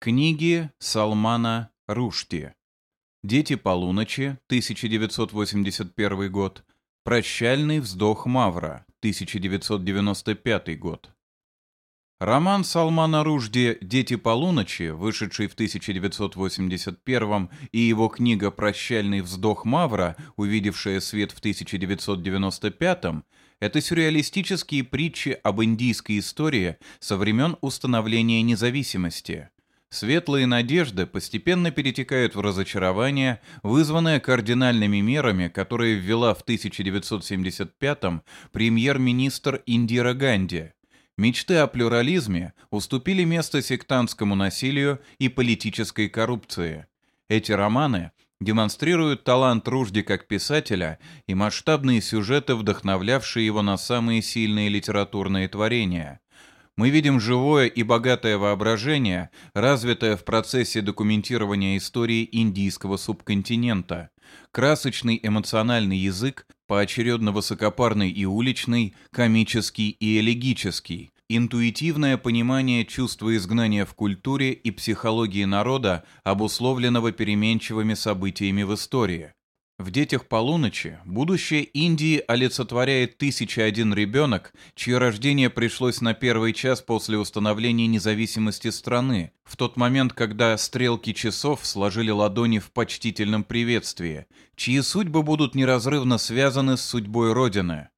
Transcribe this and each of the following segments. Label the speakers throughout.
Speaker 1: Книги Салмана Рушти. Дети полуночи, 1981 год. Прощальный вздох Мавра, 1995 год. Роман Салмана Ружди «Дети полуночи», вышедший в 1981 и его книга «Прощальный вздох Мавра», увидевшая свет в 1995 это сюрреалистические притчи об индийской истории со времен установления независимости. Светлые надежды постепенно перетекают в разочарование, вызванное кардинальными мерами, которые ввела в 1975-м премьер-министр Индира Ганди. Мечты о плюрализме уступили место сектантскому насилию и политической коррупции. Эти романы демонстрируют талант Ружди как писателя и масштабные сюжеты, вдохновлявшие его на самые сильные литературные творения – мы видим живое и богатое воображение, развитое в процессе документирования истории индийского субконтинента, красочный эмоциональный язык, поочередно высокопарный и уличный, комический и элегический, интуитивное понимание чувства изгнания в культуре и психологии народа, обусловленного переменчивыми событиями в истории. В «Детях полуночи» будущее Индии олицетворяет тысяча один ребенок, чье рождение пришлось на первый час после установления независимости страны, в тот момент, когда стрелки часов сложили ладони в почтительном приветствии, чьи судьбы будут неразрывно связаны с судьбой Родины.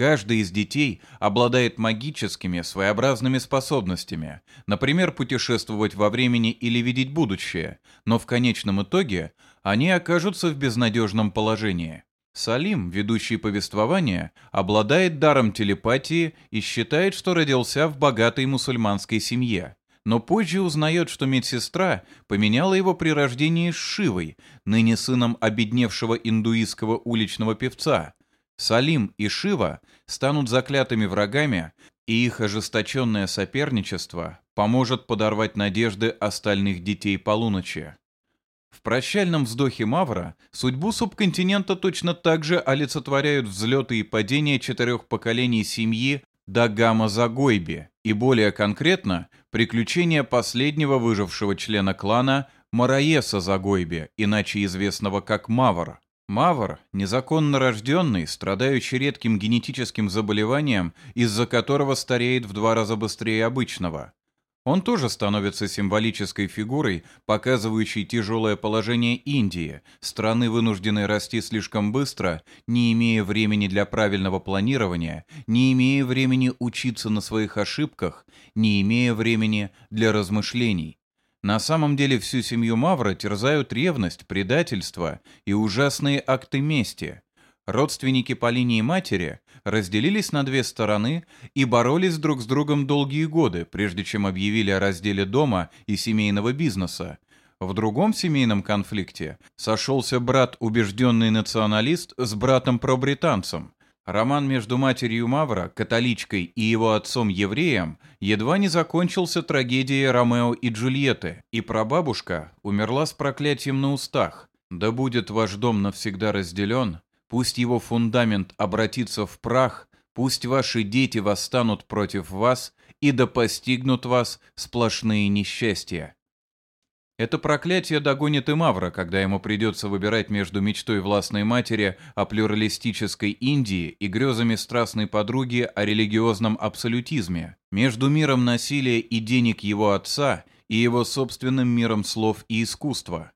Speaker 1: Каждый из детей обладает магическими, своеобразными способностями, например, путешествовать во времени или видеть будущее, но в конечном итоге они окажутся в безнадежном положении. Салим, ведущий повествование, обладает даром телепатии и считает, что родился в богатой мусульманской семье. Но позже узнает, что медсестра поменяла его при рождении с Шивой, ныне сыном обедневшего индуистского уличного певца – Салим и Шива станут заклятыми врагами, и их ожесточенное соперничество поможет подорвать надежды остальных детей полуночи. В прощальном вздохе Мавра судьбу субконтинента точно так же олицетворяют взлеты и падения четырех поколений семьи Дагама Загойби и более конкретно приключения последнего выжившего члена клана Мараеса Загойби, иначе известного как Мавр. Мавр – незаконно рожденный, страдающий редким генетическим заболеванием, из-за которого стареет в два раза быстрее обычного. Он тоже становится символической фигурой, показывающей тяжелое положение Индии, страны, вынужденной расти слишком быстро, не имея времени для правильного планирования, не имея времени учиться на своих ошибках, не имея времени для размышлений. На самом деле всю семью Мавра терзают ревность, предательство и ужасные акты мести. Родственники по линии матери разделились на две стороны и боролись друг с другом долгие годы, прежде чем объявили о разделе дома и семейного бизнеса. В другом семейном конфликте сошелся брат убежденный националист с братом-пробританцем, Роман между матерью Мавра, католичкой, и его отцом-евреем едва не закончился трагедией Ромео и Джульетты, и прабабушка умерла с проклятием на устах. «Да будет ваш дом навсегда разделен, пусть его фундамент обратится в прах, пусть ваши дети восстанут против вас, и да постигнут вас сплошные несчастья». Это проклятие догонит и Мавра, когда ему придется выбирать между мечтой властной матери о плюралистической Индии и грезами страстной подруги о религиозном абсолютизме, между миром насилия и денег его отца и его собственным миром слов и искусства.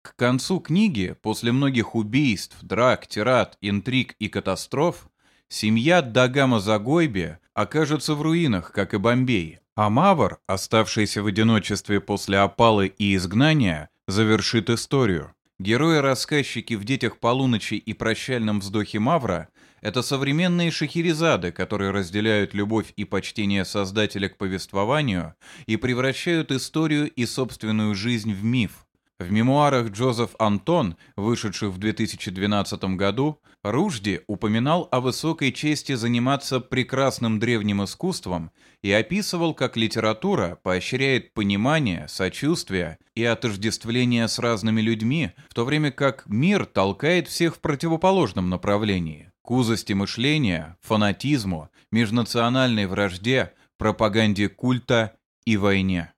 Speaker 1: К концу книги, после многих убийств, драк, тират, интриг и катастроф, семья Дагама Загойбе окажется в руинах, как и Бомбей, а Мавр, оставшийся в одиночестве после опалы и изгнания, завершит историю. Герои-рассказчики в «Детях полуночи» и «Прощальном вздохе Мавра» — это современные шахерезады, которые разделяют любовь и почтение создателя к повествованию и превращают историю и собственную жизнь в миф. В мемуарах Джозеф Антон, вышедших в 2012 году, Ружди упоминал о высокой чести заниматься прекрасным древним искусством и описывал, как литература поощряет понимание, сочувствие и отождествление с разными людьми, в то время как мир толкает всех в противоположном направлении – к узости мышления, фанатизму, межнациональной вражде, пропаганде культа и войне.